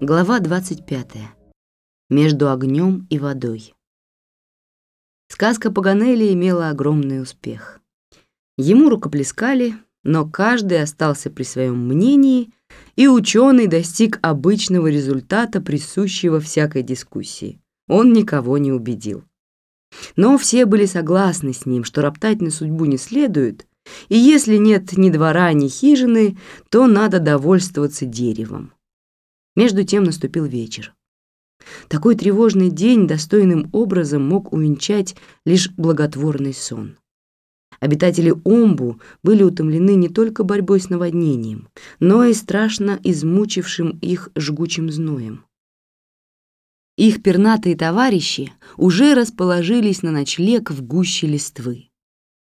Глава 25. Между огнем и водой. Сказка Паганелли имела огромный успех. Ему рукоплескали, но каждый остался при своем мнении, и ученый достиг обычного результата, присущего всякой дискуссии. Он никого не убедил. Но все были согласны с ним, что роптать на судьбу не следует, и если нет ни двора, ни хижины, то надо довольствоваться деревом. Между тем наступил вечер. Такой тревожный день достойным образом мог увенчать лишь благотворный сон. Обитатели Омбу были утомлены не только борьбой с наводнением, но и страшно измучившим их жгучим зноем. Их пернатые товарищи уже расположились на ночлег в гуще листвы.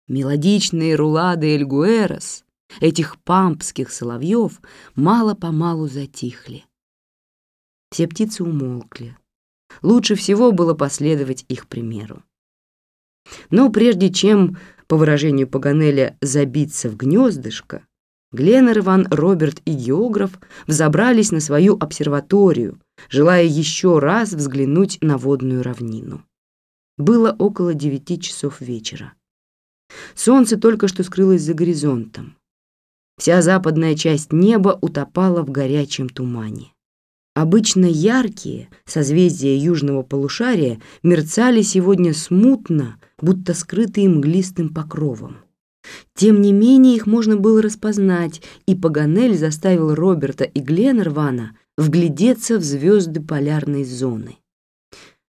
Мелодичные рулады Эльгуэрос, этих пампских соловьев, мало-помалу затихли. Все птицы умолкли. Лучше всего было последовать их примеру. Но прежде чем, по выражению Паганеля, забиться в гнездышко, Гленнерван, Роберт и географ взобрались на свою обсерваторию, желая еще раз взглянуть на водную равнину. Было около девяти часов вечера. Солнце только что скрылось за горизонтом. Вся западная часть неба утопала в горячем тумане. Обычно яркие созвездия южного полушария мерцали сегодня смутно, будто скрытые мглистым покровом. Тем не менее их можно было распознать, и Паганель заставил Роберта и Гленнервана вглядеться в звезды полярной зоны.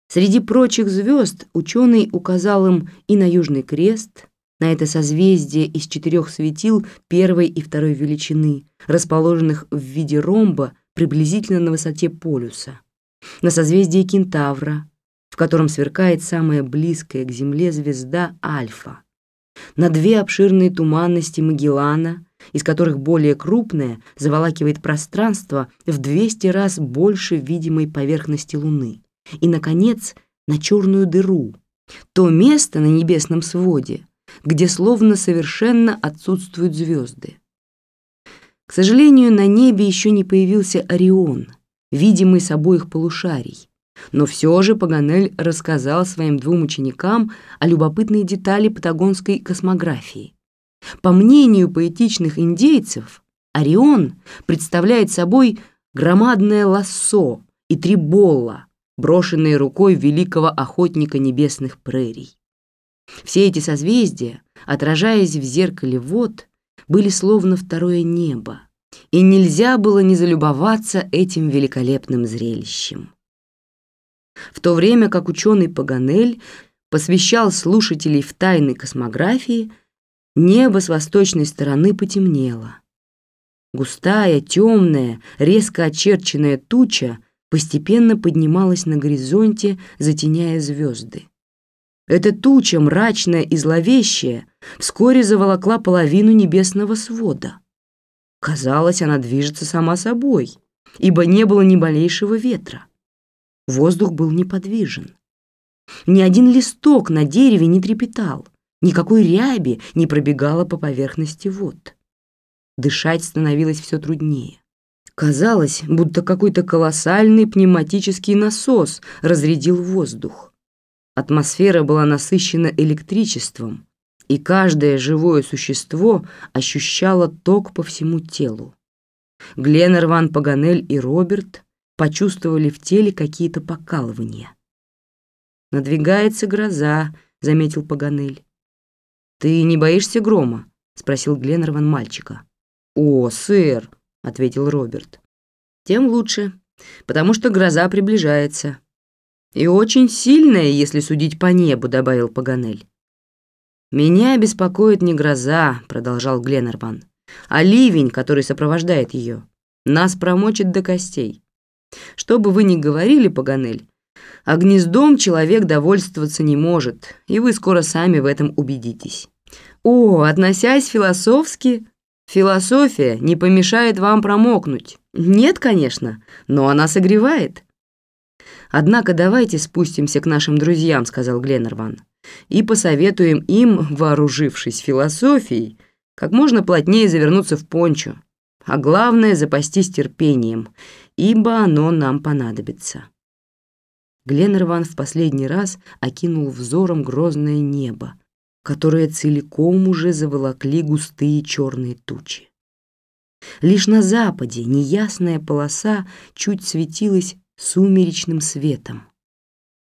Среди прочих звезд ученый указал им и на Южный Крест, на это созвездие из четырех светил первой и второй величины, расположенных в виде ромба приблизительно на высоте полюса, на созвездие Кентавра, в котором сверкает самая близкая к Земле звезда Альфа, на две обширные туманности Магеллана, из которых более крупная заволакивает пространство в 200 раз больше видимой поверхности Луны, и, наконец, на черную дыру, то место на небесном своде, где словно совершенно отсутствуют звезды. К сожалению, на небе еще не появился Орион, видимый с обоих полушарий. Но все же Паганель рассказал своим двум ученикам о любопытной детали патагонской космографии. По мнению поэтичных индейцев, Орион представляет собой громадное лассо и три болла, брошенные рукой великого охотника небесных прерий. Все эти созвездия, отражаясь в зеркале вод, были словно второе небо, и нельзя было не залюбоваться этим великолепным зрелищем. В то время как ученый Паганель посвящал слушателей в тайны космографии, небо с восточной стороны потемнело. Густая, темная, резко очерченная туча постепенно поднималась на горизонте, затеняя звезды. Эта туча, мрачная и зловещая, вскоре заволокла половину небесного свода. Казалось, она движется сама собой, ибо не было ни малейшего ветра. Воздух был неподвижен. Ни один листок на дереве не трепетал, никакой ряби не пробегала по поверхности вод. Дышать становилось все труднее. Казалось, будто какой-то колоссальный пневматический насос разрядил воздух. Атмосфера была насыщена электричеством, и каждое живое существо ощущало ток по всему телу. Гленнерван, Паганель и Роберт почувствовали в теле какие-то покалывания. «Надвигается гроза», — заметил Паганель. «Ты не боишься грома?» — спросил Гленнерван мальчика. «О, сэр», — ответил Роберт. «Тем лучше, потому что гроза приближается. «И очень сильная, если судить по небу», — добавил Паганель. «Меня беспокоит не гроза», — продолжал Гленнерван, «а ливень, который сопровождает ее. Нас промочит до костей. Что бы вы ни говорили, Паганель, а гнездом человек довольствоваться не может, и вы скоро сами в этом убедитесь. О, относясь философски, философия не помешает вам промокнуть. Нет, конечно, но она согревает. «Однако давайте спустимся к нашим друзьям», — сказал Гленнерван, «и посоветуем им, вооружившись философией, как можно плотнее завернуться в пончо, а главное — запастись терпением, ибо оно нам понадобится». Гленнерван в последний раз окинул взором грозное небо, которое целиком уже заволокли густые черные тучи. Лишь на западе неясная полоса чуть светилась сумеречным светом.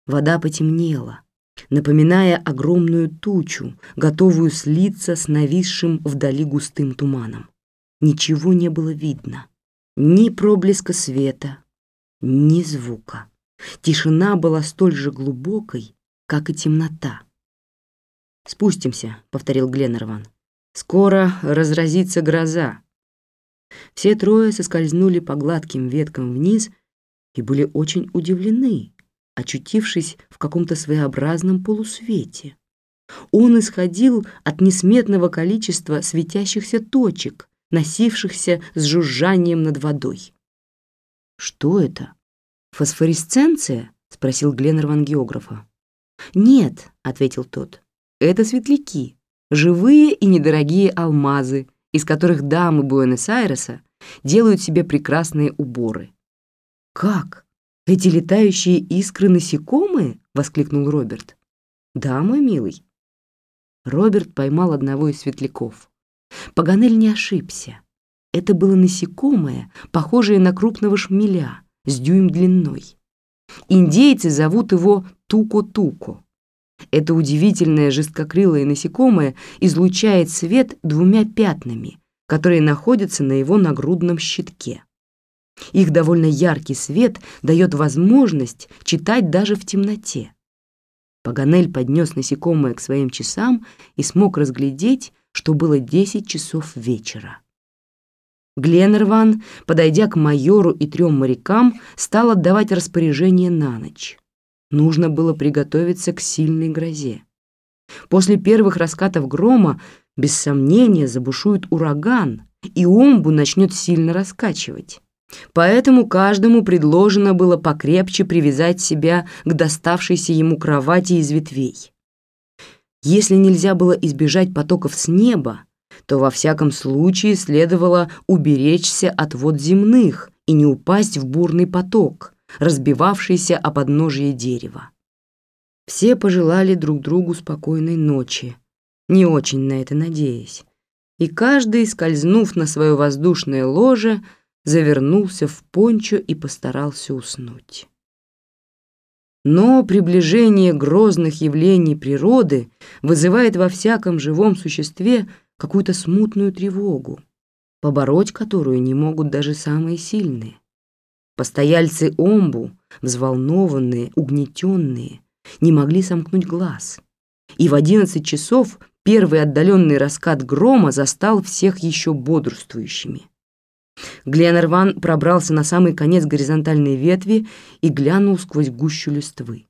Вода потемнела, напоминая огромную тучу, готовую слиться с нависшим вдали густым туманом. Ничего не было видно, ни проблеска света, ни звука. Тишина была столь же глубокой, как и темнота. «Спустимся», — повторил Гленнерван. «Скоро разразится гроза». Все трое соскользнули по гладким веткам вниз и были очень удивлены, очутившись в каком-то своеобразном полусвете. Он исходил от несметного количества светящихся точек, носившихся с жужжанием над водой. «Что это? Фосфоресценция?» — спросил Гленнерван географа. «Нет», — ответил тот, — «это светляки, живые и недорогие алмазы, из которых дамы Буэнос-Айреса делают себе прекрасные уборы». «Как? Эти летающие искры насекомые?» — воскликнул Роберт. «Да, мой милый». Роберт поймал одного из светляков. Паганель не ошибся. Это было насекомое, похожее на крупного шмеля, с дюйм длиной. Индейцы зовут его туко-туко. Это удивительное жесткокрылое насекомое излучает свет двумя пятнами, которые находятся на его нагрудном щитке. Их довольно яркий свет дает возможность читать даже в темноте. Паганель поднес насекомое к своим часам и смог разглядеть, что было 10 часов вечера. Гленнерван, подойдя к майору и трем морякам, стал отдавать распоряжение на ночь. Нужно было приготовиться к сильной грозе. После первых раскатов грома, без сомнения, забушует ураган, и омбу начнет сильно раскачивать. Поэтому каждому предложено было покрепче привязать себя к доставшейся ему кровати из ветвей. Если нельзя было избежать потоков с неба, то во всяком случае следовало уберечься от вод земных и не упасть в бурный поток, разбивавшийся о подножие дерева. Все пожелали друг другу спокойной ночи, не очень на это надеясь, и каждый, скользнув на свое воздушное ложе, завернулся в пончо и постарался уснуть. Но приближение грозных явлений природы вызывает во всяком живом существе какую-то смутную тревогу, побороть которую не могут даже самые сильные. Постояльцы Омбу, взволнованные, угнетенные, не могли сомкнуть глаз. И в одиннадцать часов первый отдаленный раскат грома застал всех еще бодрствующими. Гленнерван пробрался на самый конец горизонтальной ветви и глянул сквозь гущу листвы.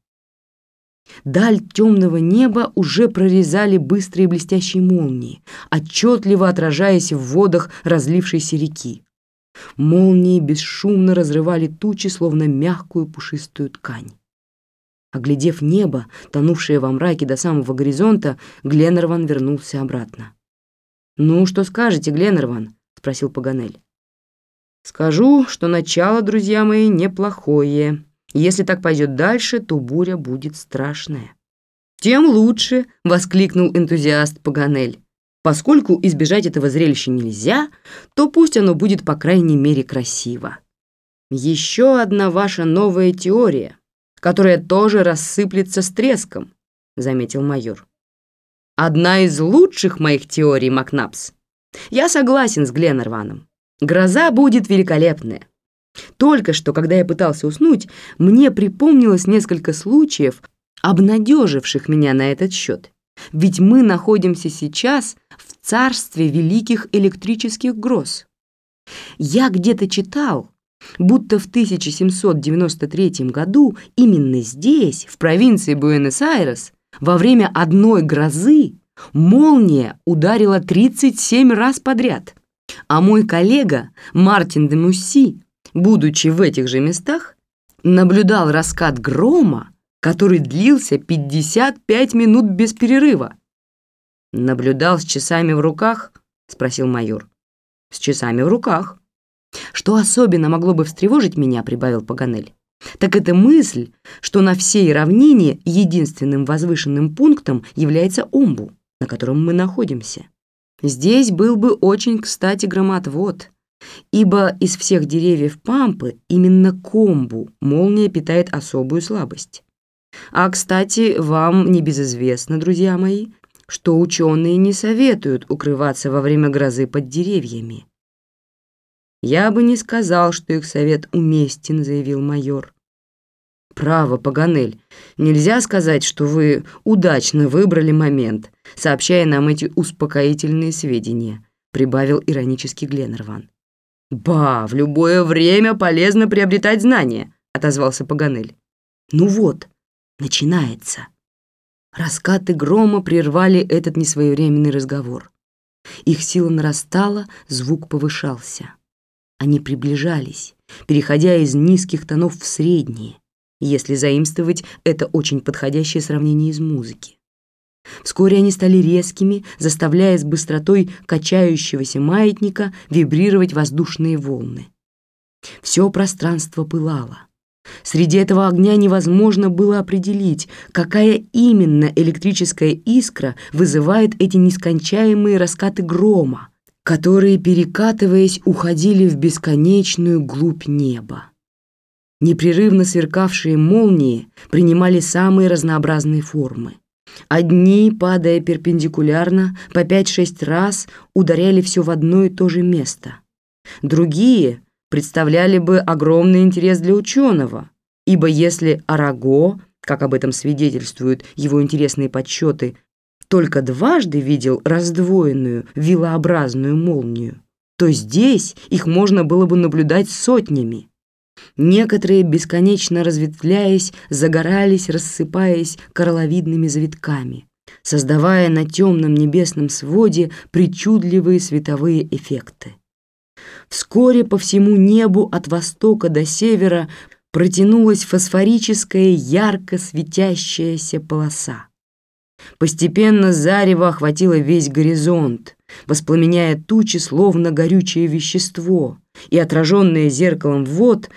Даль темного неба уже прорезали быстрые блестящие молнии, отчетливо отражаясь в водах разлившейся реки. Молнии бесшумно разрывали тучи, словно мягкую пушистую ткань. Оглядев небо, тонувшее во мраке до самого горизонта, Гленнерван вернулся обратно. «Ну, что скажете, Гленнерван?» — спросил Паганель. Скажу, что начало, друзья мои, неплохое. Если так пойдет дальше, то буря будет страшная. «Тем лучше!» — воскликнул энтузиаст Паганель. «Поскольку избежать этого зрелища нельзя, то пусть оно будет по крайней мере красиво. Еще одна ваша новая теория, которая тоже рассыплется с треском», — заметил майор. «Одна из лучших моих теорий, Макнапс. Я согласен с Гленнерваном. Гроза будет великолепная. Только что, когда я пытался уснуть, мне припомнилось несколько случаев, обнадеживших меня на этот счет. Ведь мы находимся сейчас в царстве великих электрических гроз. Я где-то читал, будто в 1793 году именно здесь, в провинции Буэнос-Айрес, во время одной грозы молния ударила 37 раз подряд – а мой коллега Мартин де Мусси, будучи в этих же местах, наблюдал раскат грома, который длился 55 минут без перерыва. «Наблюдал с часами в руках?» — спросил майор. «С часами в руках. Что особенно могло бы встревожить меня, прибавил Паганель, так это мысль, что на всей равнине единственным возвышенным пунктом является Омбу, на котором мы находимся. Здесь был бы очень кстати громотвод, ибо из всех деревьев Пампы именно комбу молния питает особую слабость. А, кстати, вам небезызвестно, друзья мои, что ученые не советуют укрываться во время грозы под деревьями. «Я бы не сказал, что их совет уместен», — заявил майор. «Право, Паганель, нельзя сказать, что вы удачно выбрали момент, сообщая нам эти успокоительные сведения», — прибавил иронически Гленнерван. «Ба, в любое время полезно приобретать знания», — отозвался Паганель. «Ну вот, начинается». Раскаты грома прервали этот несвоевременный разговор. Их сила нарастала, звук повышался. Они приближались, переходя из низких тонов в средние, если заимствовать это очень подходящее сравнение из музыки. Вскоре они стали резкими, заставляя с быстротой качающегося маятника вибрировать воздушные волны. Все пространство пылало. Среди этого огня невозможно было определить, какая именно электрическая искра вызывает эти нескончаемые раскаты грома, которые, перекатываясь, уходили в бесконечную глубь неба. Непрерывно сверкавшие молнии принимали самые разнообразные формы. Одни, падая перпендикулярно, по 5-6 раз ударяли все в одно и то же место. Другие представляли бы огромный интерес для ученого, ибо если Араго, как об этом свидетельствуют его интересные подсчеты, только дважды видел раздвоенную вилообразную молнию, то здесь их можно было бы наблюдать сотнями. Некоторые, бесконечно разветвляясь, загорались, рассыпаясь коралловидными завитками, создавая на темном небесном своде причудливые световые эффекты. Вскоре по всему небу от востока до севера протянулась фосфорическая ярко светящаяся полоса. Постепенно зарево охватило весь горизонт, воспламеняя тучи словно горючее вещество, и отраженное зеркалом вод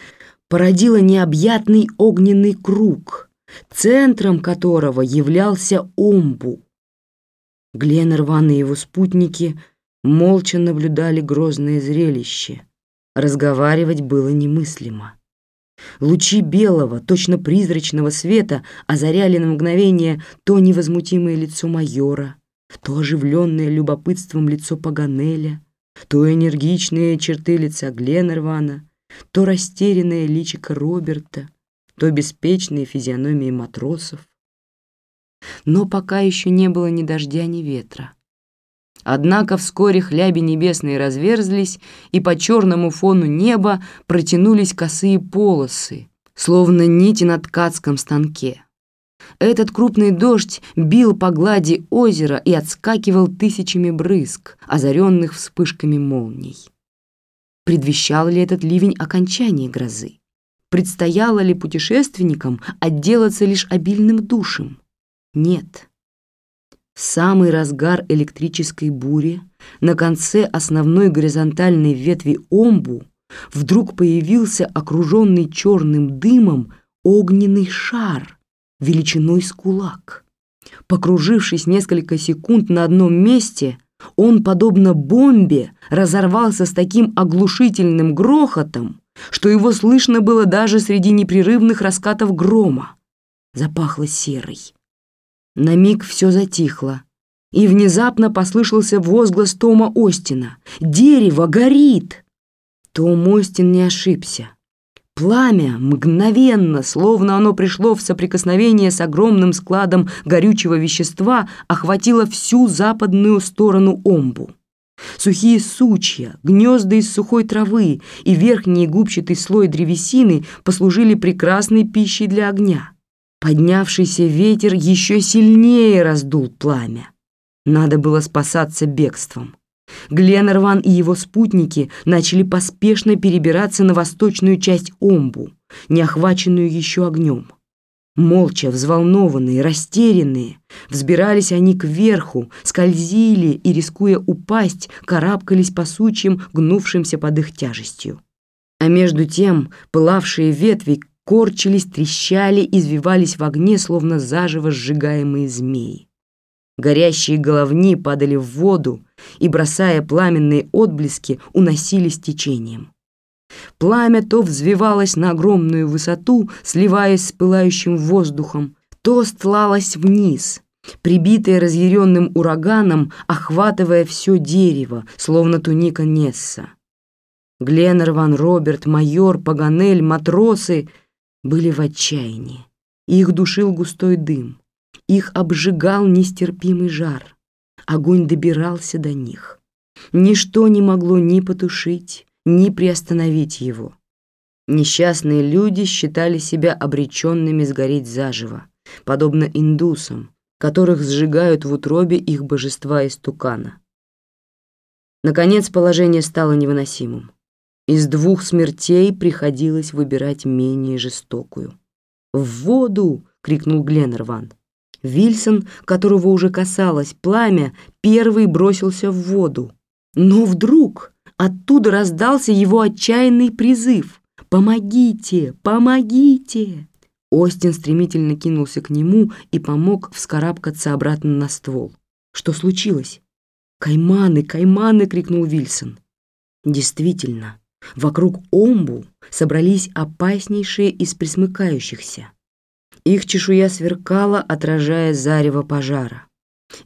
породило необъятный огненный круг, центром которого являлся Омбу. Гленнерван и его спутники молча наблюдали грозное зрелище. Разговаривать было немыслимо. Лучи белого, точно призрачного света озаряли на мгновение то невозмутимое лицо майора, то оживленное любопытством лицо Паганеля, то энергичные черты лица Гленнервана, то растерянное личико Роберта, то беспечные физиономии матросов. Но пока еще не было ни дождя, ни ветра. Однако вскоре хляби небесные разверзлись, и по черному фону неба протянулись косые полосы, словно нити на ткацком станке. Этот крупный дождь бил по глади озера и отскакивал тысячами брызг, озаренных вспышками молний. Предвещал ли этот ливень окончание грозы? Предстояло ли путешественникам отделаться лишь обильным душем? Нет. В самый разгар электрической бури на конце основной горизонтальной ветви омбу вдруг появился окруженный черным дымом огненный шар величиной с кулак. Покружившись несколько секунд на одном месте, он, подобно бомбе, разорвался с таким оглушительным грохотом, что его слышно было даже среди непрерывных раскатов грома. Запахло серой. На миг все затихло, и внезапно послышался возглас Тома Остина. «Дерево горит!» Том Остин не ошибся. Пламя мгновенно, словно оно пришло в соприкосновение с огромным складом горючего вещества, охватило всю западную сторону Омбу. Сухие сучья, гнезда из сухой травы и верхний губчатый слой древесины послужили прекрасной пищей для огня. Поднявшийся ветер еще сильнее раздул пламя. Надо было спасаться бегством. Гленнерван и его спутники начали поспешно перебираться на восточную часть Омбу, не охваченную еще огнем. Молча, взволнованные, растерянные, взбирались они кверху, скользили и, рискуя упасть, карабкались по сучьям, гнувшимся под их тяжестью. А между тем пылавшие ветви корчились, трещали, извивались в огне, словно заживо сжигаемые змеи. Горящие головни падали в воду и, бросая пламенные отблески, уносились течением. Пламя то взвивалось на огромную высоту, сливаясь с пылающим воздухом, то стлалось вниз, прибитое разъяренным ураганом, охватывая все дерево, словно туника Несса. Гленнерван, Роберт, майор, Паганель, матросы были в отчаянии. Их душил густой дым. Их обжигал нестерпимый жар. Огонь добирался до них. Ничто не могло ни потушить, ни приостановить его. Несчастные люди считали себя обреченными сгореть заживо, подобно индусам, которых сжигают в утробе их божества из тукана. Наконец положение стало невыносимым. Из двух смертей приходилось выбирать менее жестокую. «В воду!» — крикнул Гленнерван. Вильсон, которого уже касалось пламя, первый бросился в воду. Но вдруг оттуда раздался его отчаянный призыв «Помогите! Помогите!» Остин стремительно кинулся к нему и помог вскарабкаться обратно на ствол. Что случилось? «Кайманы! Кайманы!» — крикнул Вильсон. Действительно, вокруг Омбу собрались опаснейшие из присмыкающихся. Их чешуя сверкала, отражая зарево пожара.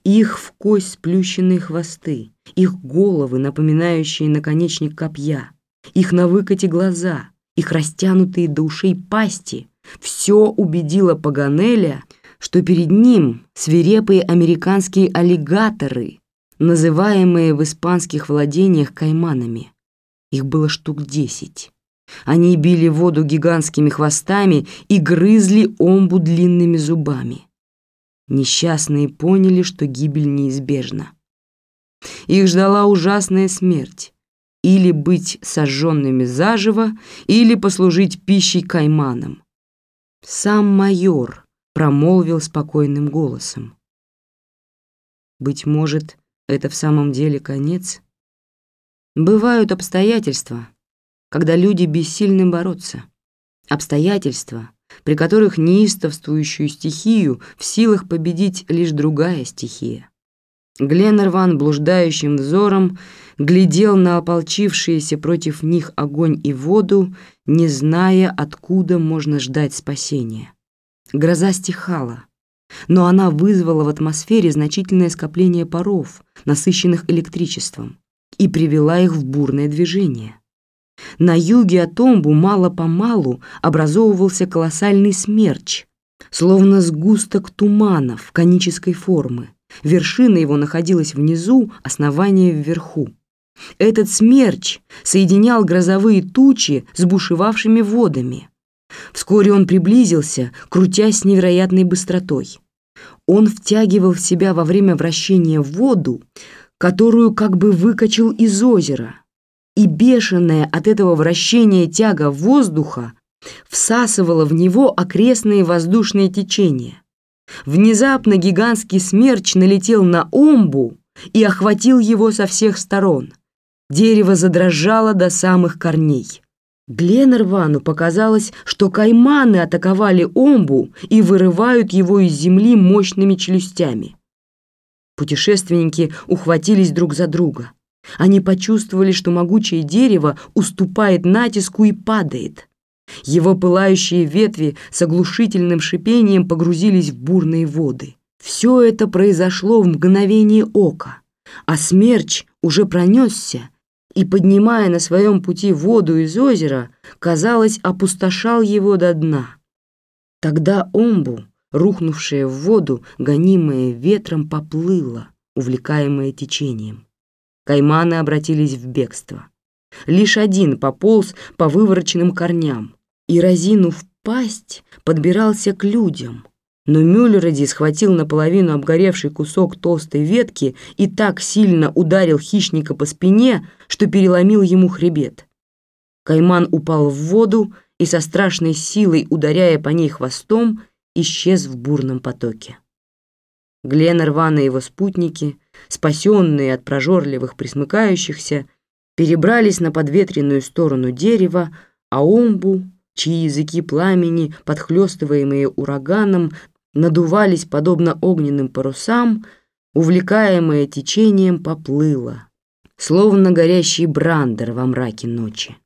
Их в кость сплющенные хвосты, их головы, напоминающие наконечник копья, их на выкате глаза, их растянутые до ушей пасти — все убедило Паганеля, что перед ним свирепые американские аллигаторы, называемые в испанских владениях кайманами. Их было штук десять. Они били воду гигантскими хвостами и грызли омбу длинными зубами. Несчастные поняли, что гибель неизбежна. Их ждала ужасная смерть. Или быть сожженными заживо, или послужить пищей кайманам. Сам майор промолвил спокойным голосом. «Быть может, это в самом деле конец? Бывают обстоятельства, когда люди бессильны бороться. Обстоятельства, при которых неистовствующую стихию в силах победить лишь другая стихия. Гленнерван блуждающим взором глядел на ополчившиеся против них огонь и воду, не зная, откуда можно ждать спасения. Гроза стихала, но она вызвала в атмосфере значительное скопление паров, насыщенных электричеством, и привела их в бурное движение. На юге от Омбу мало-помалу образовывался колоссальный смерч, словно сгусток туманов конической формы. Вершина его находилась внизу, основание вверху. Этот смерч соединял грозовые тучи с бушевавшими водами. Вскоре он приблизился, крутясь с невероятной быстротой. Он втягивал в себя во время вращения воду, которую как бы выкачал из озера, и бешеная от этого вращения тяга воздуха всасывала в него окрестные воздушные течения. Внезапно гигантский смерч налетел на омбу и охватил его со всех сторон. Дерево задрожало до самых корней. Гленнервану показалось, что кайманы атаковали омбу и вырывают его из земли мощными челюстями. Путешественники ухватились друг за друга. Они почувствовали, что могучее дерево уступает натиску и падает. Его пылающие ветви с оглушительным шипением погрузились в бурные воды. Все это произошло в мгновение ока, а смерч уже пронесся и, поднимая на своем пути воду из озера, казалось, опустошал его до дна. Тогда омбу, рухнувшая в воду, гонимая ветром, поплыла, увлекаемая течением. Кайманы обратились в бегство. Лишь один пополз по вывороченным корням и, разинув пасть, подбирался к людям. Но Мюллеради схватил наполовину обгоревший кусок толстой ветки и так сильно ударил хищника по спине, что переломил ему хребет. Кайман упал в воду и со страшной силой, ударяя по ней хвостом, исчез в бурном потоке. Гленнерван и его спутники, спасенные от прожорливых присмыкающихся, перебрались на подветренную сторону дерева, а омбу, чьи языки пламени, подхлёстываемые ураганом, надувались подобно огненным парусам, увлекаемое течением поплыло, словно горящий брандер во мраке ночи.